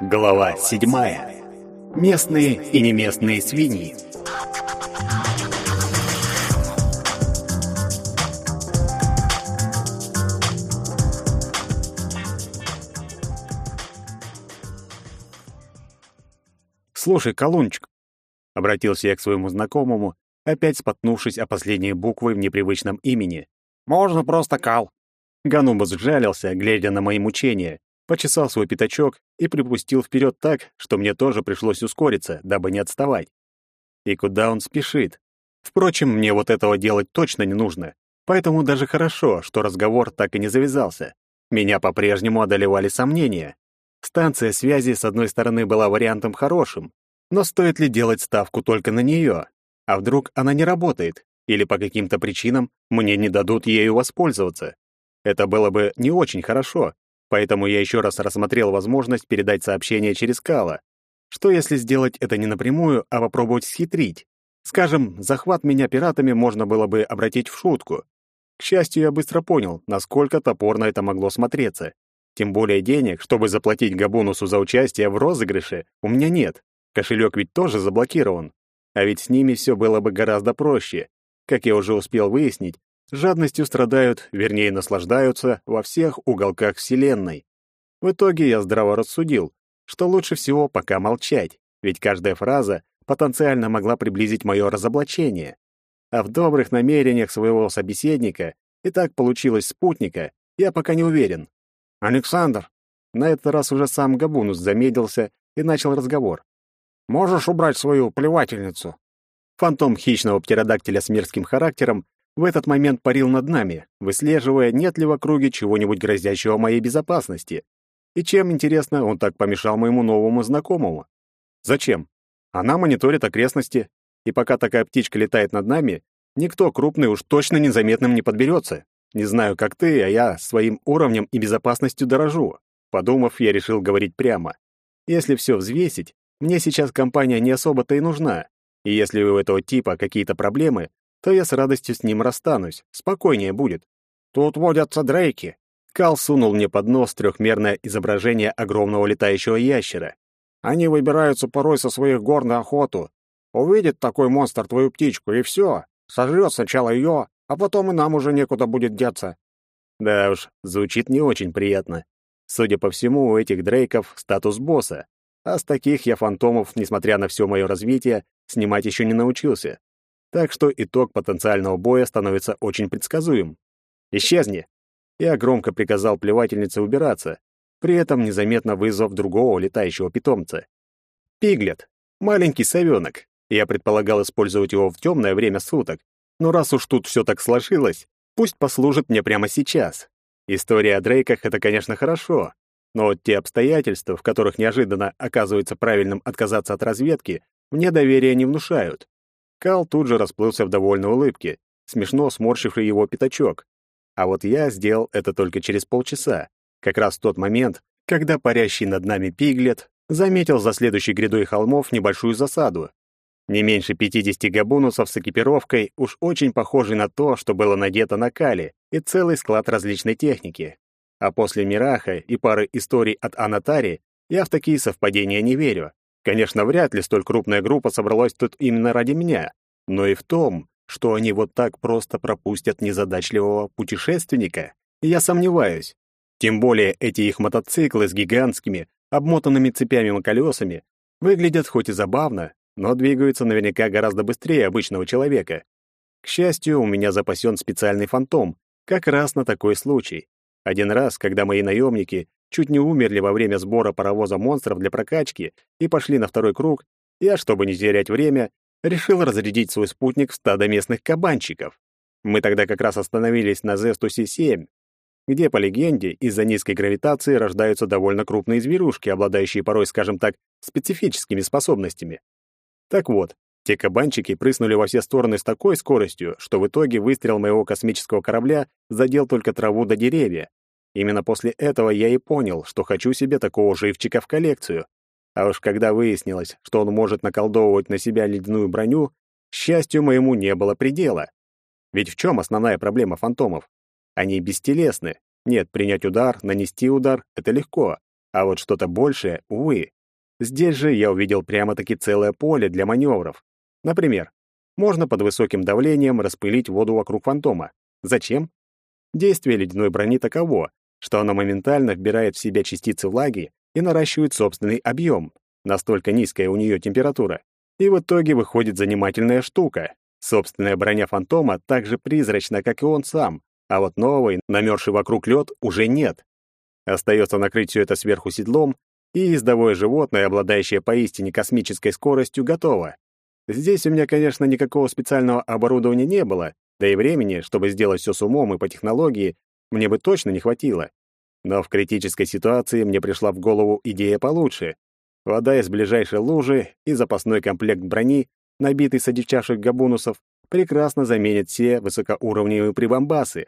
Глава седьмая. Местные и неместные свиньи. «Слушай, Колунчик», — обратился я к своему знакомому, опять споткнувшись о последние буквы в непривычном имени. «Можно просто Кал». Ганубас сжалился, глядя на мои мучения, почесал свой пятачок и припустил вперед так, что мне тоже пришлось ускориться, дабы не отставать. И куда он спешит? Впрочем, мне вот этого делать точно не нужно, поэтому даже хорошо, что разговор так и не завязался. Меня по-прежнему одолевали сомнения. Станция связи, с одной стороны, была вариантом хорошим, но стоит ли делать ставку только на нее? А вдруг она не работает? Или по каким-то причинам мне не дадут ею воспользоваться? Это было бы не очень хорошо, поэтому я еще раз рассмотрел возможность передать сообщение через Кала. Что если сделать это не напрямую, а попробовать схитрить? Скажем, захват меня пиратами можно было бы обратить в шутку. К счастью, я быстро понял, насколько топорно это могло смотреться. Тем более денег, чтобы заплатить Габонусу за участие в розыгрыше, у меня нет. Кошелек ведь тоже заблокирован. А ведь с ними все было бы гораздо проще. Как я уже успел выяснить, жадностью страдают, вернее, наслаждаются во всех уголках Вселенной. В итоге я здраво рассудил, что лучше всего пока молчать, ведь каждая фраза потенциально могла приблизить мое разоблачение. А в добрых намерениях своего собеседника, и так получилось спутника, я пока не уверен. «Александр!» На этот раз уже сам Габунус замедлился и начал разговор. Можешь убрать свою плевательницу?» Фантом хищного птеродактиля с мерзким характером в этот момент парил над нами, выслеживая, нет ли в округе чего-нибудь грозящего моей безопасности. И чем, интересно, он так помешал моему новому знакомому? Зачем? Она мониторит окрестности, и пока такая птичка летает над нами, никто крупный уж точно незаметным не подберется. Не знаю, как ты, а я своим уровнем и безопасностью дорожу. Подумав, я решил говорить прямо. Если все взвесить, мне сейчас компания не особо-то и нужна, и если у этого типа какие-то проблемы, то я с радостью с ним расстанусь, спокойнее будет. Тут водятся дрейки. Кал сунул мне под нос трехмерное изображение огромного летающего ящера. Они выбираются порой со своих гор на охоту. Увидит такой монстр твою птичку, и все. Сожрет сначала ее, а потом и нам уже некуда будет деться. Да уж, звучит не очень приятно. Судя по всему, у этих дрейков статус босса, а с таких я фантомов, несмотря на все мое развитие, снимать еще не научился. Так что итог потенциального боя становится очень предсказуем. «Исчезни!» Я громко приказал плевательнице убираться, при этом незаметно вызвав другого летающего питомца. Пиглет. Маленький совенок. Я предполагал использовать его в темное время суток, но раз уж тут все так сложилось, пусть послужит мне прямо сейчас. История о Дрейках — это, конечно, хорошо, но вот те обстоятельства, в которых неожиданно оказывается правильным отказаться от разведки, мне доверия не внушают. Кал тут же расплылся в довольной улыбке, смешно сморщивший его пятачок. А вот я сделал это только через полчаса, как раз в тот момент, когда парящий над нами пиглет заметил за следующей грядой холмов небольшую засаду. Не меньше 50 габунусов с экипировкой, уж очень похожей на то, что было надето на Кале, и целый склад различной техники. А после Мираха и пары историй от Анатари я в такие совпадения не верю. Конечно, вряд ли столь крупная группа собралась тут именно ради меня, но и в том, что они вот так просто пропустят незадачливого путешественника, я сомневаюсь. Тем более эти их мотоциклы с гигантскими, обмотанными цепями и колесами выглядят хоть и забавно, но двигаются наверняка гораздо быстрее обычного человека. К счастью, у меня запасен специальный фантом, как раз на такой случай. Один раз, когда мои наемники чуть не умерли во время сбора паровоза монстров для прокачки и пошли на второй круг, я, чтобы не терять время, решил разрядить свой спутник в стадо местных кабанчиков. Мы тогда как раз остановились на Зестусе-7, где, по легенде, из-за низкой гравитации рождаются довольно крупные зверушки, обладающие порой, скажем так, специфическими способностями. Так вот, те кабанчики прыснули во все стороны с такой скоростью, что в итоге выстрел моего космического корабля задел только траву до деревья, Именно после этого я и понял, что хочу себе такого живчика в коллекцию. А уж когда выяснилось, что он может наколдовывать на себя ледяную броню, счастью моему не было предела. Ведь в чем основная проблема фантомов? Они бестелесны. Нет, принять удар, нанести удар — это легко. А вот что-то большее, увы. Здесь же я увидел прямо-таки целое поле для маневров. Например, можно под высоким давлением распылить воду вокруг фантома. Зачем? Действие ледяной брони таково, что она моментально вбирает в себя частицы влаги и наращивает собственный объем. Настолько низкая у нее температура. И в итоге выходит занимательная штука. Собственная броня фантома так же призрачна, как и он сам, а вот новый, намерзший вокруг лед, уже нет. Остается накрыть все это сверху седлом, и ездовое животное, обладающее поистине космической скоростью, готово. Здесь у меня, конечно, никакого специального оборудования не было, да и времени, чтобы сделать все с умом и по технологии, мне бы точно не хватило. Но в критической ситуации мне пришла в голову идея получше. Вода из ближайшей лужи и запасной комплект брони, набитый содичавших габунусов, прекрасно заменит все высокоуровневые прибамбасы.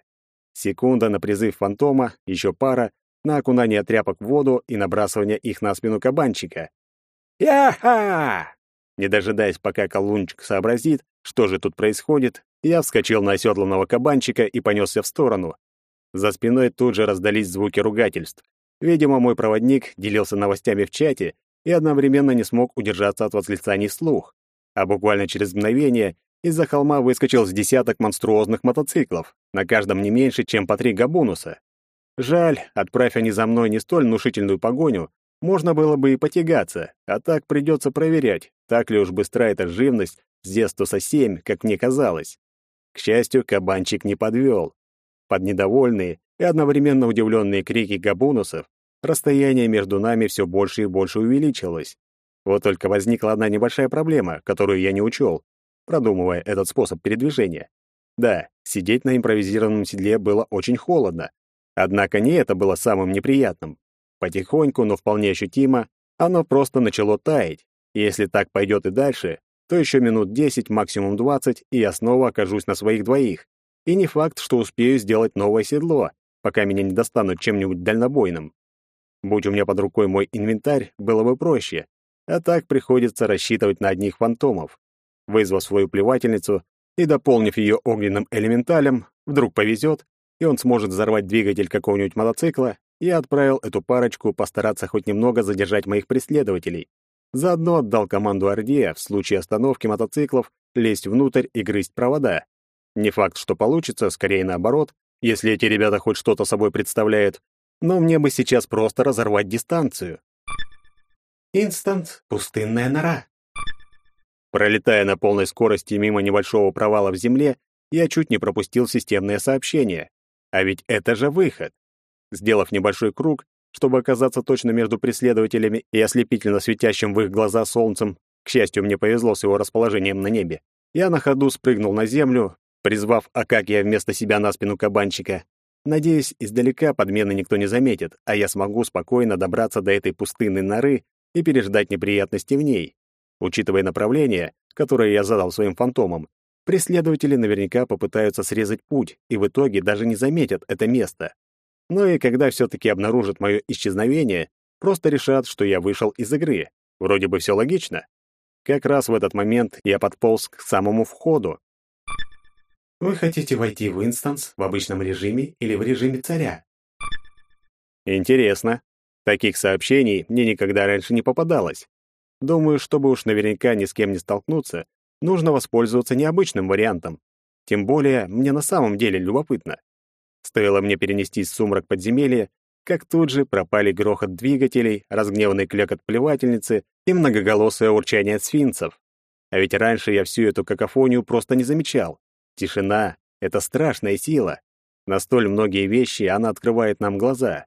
Секунда на призыв фантома, еще пара, на окунание тряпок в воду и набрасывание их на спину кабанчика. «Я-ха!» Не дожидаясь, пока колунчик сообразит, что же тут происходит, я вскочил на оседланного кабанчика и понесся в сторону. За спиной тут же раздались звуки ругательств. Видимо, мой проводник делился новостями в чате и одновременно не смог удержаться от восклицаний вслух. А буквально через мгновение из-за холма выскочил с десяток монструозных мотоциклов, на каждом не меньше, чем по три габунуса. Жаль, отправь они за мной не столь внушительную погоню, можно было бы и потягаться, а так придется проверять, так ли уж быстра эта живность с Зестуса 7, как мне казалось. К счастью, кабанчик не подвел. Под недовольные и одновременно удивленные крики габунусов расстояние между нами все больше и больше увеличилось. Вот только возникла одна небольшая проблема, которую я не учел, продумывая этот способ передвижения. Да, сидеть на импровизированном седле было очень холодно. Однако не это было самым неприятным. Потихоньку, но вполне ощутимо, оно просто начало таять. И если так пойдет и дальше, то еще минут 10, максимум 20, и я снова окажусь на своих двоих. И не факт, что успею сделать новое седло, пока меня не достанут чем-нибудь дальнобойным. Будь у меня под рукой мой инвентарь, было бы проще. А так приходится рассчитывать на одних фантомов. Вызвав свою плевательницу и дополнив ее огненным элементалем, вдруг повезет, и он сможет взорвать двигатель какого-нибудь мотоцикла, я отправил эту парочку постараться хоть немного задержать моих преследователей. Заодно отдал команду Орде в случае остановки мотоциклов лезть внутрь и грызть провода. Не факт, что получится, скорее наоборот, если эти ребята хоть что-то собой представляют, но мне бы сейчас просто разорвать дистанцию. Инстант «Пустынная нора». Пролетая на полной скорости мимо небольшого провала в земле, я чуть не пропустил системное сообщение. А ведь это же выход. Сделав небольшой круг, чтобы оказаться точно между преследователями и ослепительно светящим в их глаза солнцем, к счастью, мне повезло с его расположением на небе, я на ходу спрыгнул на землю, призвав Акакия вместо себя на спину кабанчика. Надеюсь, издалека подмены никто не заметит, а я смогу спокойно добраться до этой пустынной норы и переждать неприятности в ней. Учитывая направление, которое я задал своим фантомам, преследователи наверняка попытаются срезать путь и в итоге даже не заметят это место. Но и когда все-таки обнаружат мое исчезновение, просто решат, что я вышел из игры. Вроде бы все логично. Как раз в этот момент я подполз к самому входу, вы хотите войти в инстанс в обычном режиме или в режиме царя? Интересно. Таких сообщений мне никогда раньше не попадалось. Думаю, чтобы уж наверняка ни с кем не столкнуться, нужно воспользоваться необычным вариантом. Тем более, мне на самом деле любопытно. Стоило мне перенестись в сумрак подземелья, как тут же пропали грохот двигателей, разгневанный клёкот плевательницы и многоголосое урчание сфинцев. А ведь раньше я всю эту какофонию просто не замечал. Тишина — это страшная сила. На столь многие вещи она открывает нам глаза.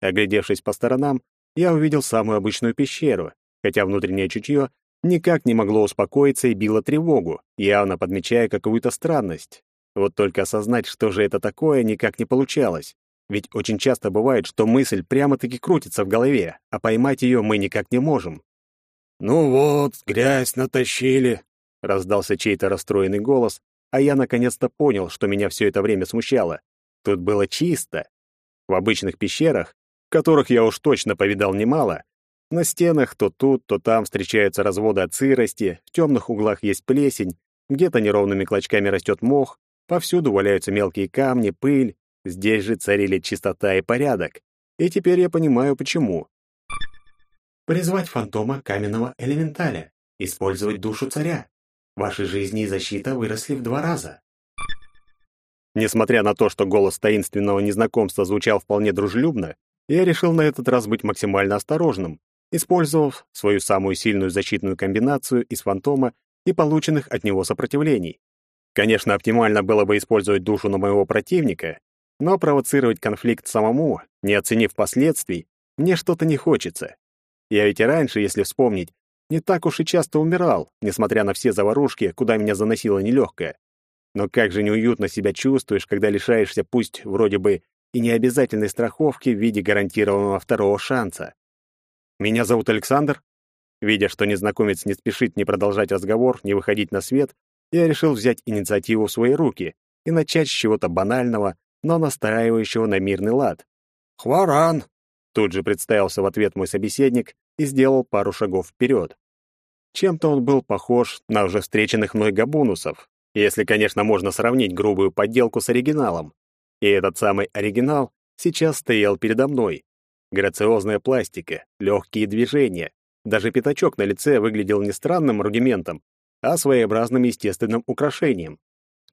Оглядевшись по сторонам, я увидел самую обычную пещеру, хотя внутреннее чутье никак не могло успокоиться и било тревогу, явно подмечая какую-то странность. Вот только осознать, что же это такое, никак не получалось. Ведь очень часто бывает, что мысль прямо-таки крутится в голове, а поймать ее мы никак не можем. «Ну вот, грязь натащили», — раздался чей-то расстроенный голос, а я наконец-то понял, что меня все это время смущало. Тут было чисто. В обычных пещерах, которых я уж точно повидал немало, на стенах то тут, то там встречаются разводы от сырости, в темных углах есть плесень, где-то неровными клочками растет мох, повсюду валяются мелкие камни, пыль. Здесь же царили чистота и порядок. И теперь я понимаю, почему. Призвать фантома каменного элементаля. Использовать душу царя. Ваши жизни и защита выросли в два раза. Несмотря на то, что голос таинственного незнакомца звучал вполне дружелюбно, я решил на этот раз быть максимально осторожным, использовав свою самую сильную защитную комбинацию из фантома и полученных от него сопротивлений. Конечно, оптимально было бы использовать душу на моего противника, но провоцировать конфликт самому, не оценив последствий, мне что-то не хочется. Я ведь и раньше, если вспомнить, не так уж и часто умирал, несмотря на все заварушки, куда меня заносило нелегкое. Но как же неуютно себя чувствуешь, когда лишаешься пусть вроде бы и необязательной страховки в виде гарантированного второго шанса. Меня зовут Александр. Видя, что незнакомец не спешит не продолжать разговор, не выходить на свет, я решил взять инициативу в свои руки и начать с чего-то банального, но настраивающего на мирный лад. «Хваран!» Тут же представился в ответ мой собеседник и сделал пару шагов вперед. Чем-то он был похож на уже встреченных мной габунусов, если, конечно, можно сравнить грубую подделку с оригиналом. И этот самый оригинал сейчас стоял передо мной. Грациозная пластика, легкие движения. Даже пятачок на лице выглядел не странным рудиментом, а своеобразным естественным украшением.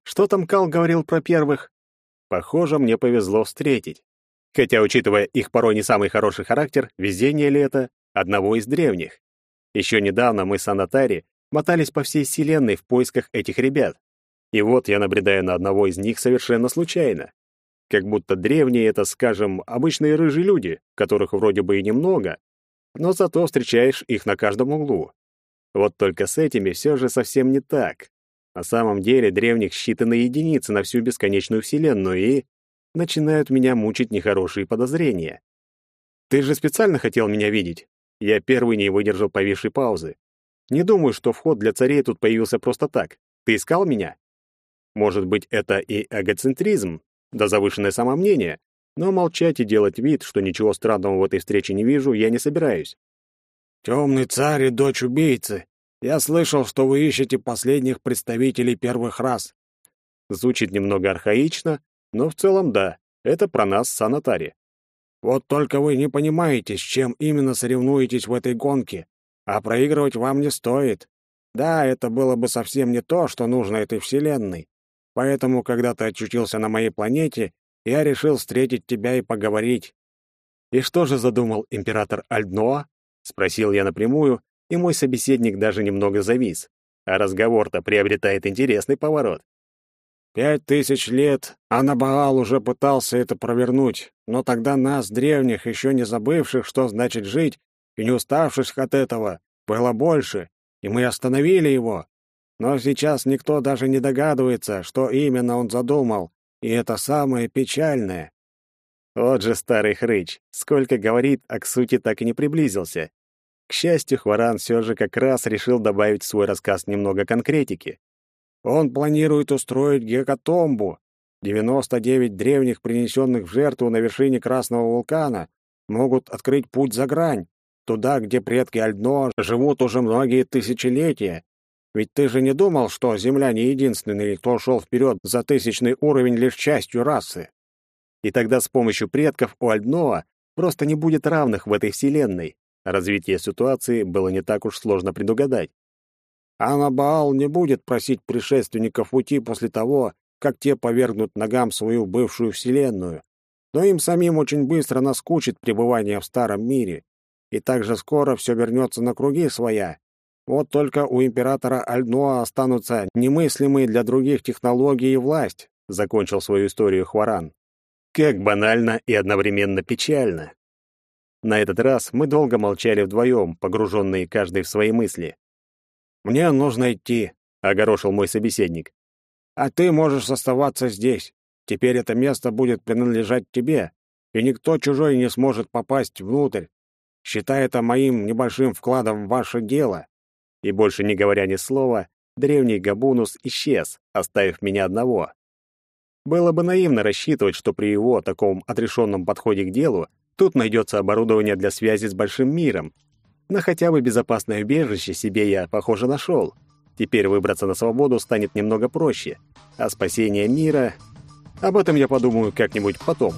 Что там Кал говорил про первых? Похоже, мне повезло встретить. Хотя, учитывая их порой не самый хороший характер, везение ли это одного из древних. Еще недавно мы с Анатари мотались по всей вселенной в поисках этих ребят. И вот я набредаю на одного из них совершенно случайно. Как будто древние — это, скажем, обычные рыжие люди, которых вроде бы и немного, но зато встречаешь их на каждом углу. Вот только с этими все же совсем не так. На самом деле древних считанные единицы на всю бесконечную вселенную и начинают меня мучить нехорошие подозрения. Ты же специально хотел меня видеть? Я первый не выдержал повисшей паузы. Не думаю, что вход для царей тут появился просто так. Ты искал меня? Может быть, это и эгоцентризм, да завышенное самомнение, но молчать и делать вид, что ничего странного в этой встрече не вижу, я не собираюсь. «Темный царь и дочь убийцы. Я слышал, что вы ищете последних представителей первых рас». Звучит немного архаично, но в целом да, это про нас с Анатари. Вот только вы не понимаете, с чем именно соревнуетесь в этой гонке, а проигрывать вам не стоит. Да, это было бы совсем не то, что нужно этой вселенной. Поэтому, когда ты очутился на моей планете, я решил встретить тебя и поговорить. И что же задумал император Альдноа? спросил я напрямую, и мой собеседник даже немного завис. А разговор-то приобретает интересный поворот. Пять тысяч лет Анабаал уже пытался это провернуть, но тогда нас, древних, еще не забывших, что значит жить, и не уставших от этого, было больше, и мы остановили его. Но сейчас никто даже не догадывается, что именно он задумал, и это самое печальное. Вот же старый хрыч, сколько говорит, а к сути так и не приблизился. К счастью, Хваран все же как раз решил добавить в свой рассказ немного конкретики. Он планирует устроить гекатомбу. 99 древних, принесенных в жертву на вершине Красного вулкана, могут открыть путь за грань, туда, где предки Альдно живут уже многие тысячелетия. Ведь ты же не думал, что Земля не единственный, кто шел вперед за тысячный уровень лишь частью расы. И тогда с помощью предков у Альдноа просто не будет равных в этой вселенной. Развитие ситуации было не так уж сложно предугадать. Анабаал не будет просить предшественников уйти после того, как те повергнут ногам свою бывшую вселенную. Но им самим очень быстро наскучит пребывание в старом мире, и также скоро все вернется на круги своя. Вот только у императора Альноа останутся немыслимые для других технологии и власть, закончил свою историю Хваран. Как банально и одновременно печально. На этот раз мы долго молчали вдвоем, погруженные каждый в свои мысли. «Мне нужно идти», — огорошил мой собеседник. «А ты можешь оставаться здесь. Теперь это место будет принадлежать тебе, и никто чужой не сможет попасть внутрь. Считай это моим небольшим вкладом в ваше дело». И больше не говоря ни слова, древний Габунус исчез, оставив меня одного. Было бы наивно рассчитывать, что при его таком отрешенном подходе к делу тут найдется оборудование для связи с большим миром, но хотя бы безопасное убежище себе я, похоже, нашел. Теперь выбраться на свободу станет немного проще, а спасение мира... Об этом я подумаю как-нибудь потом.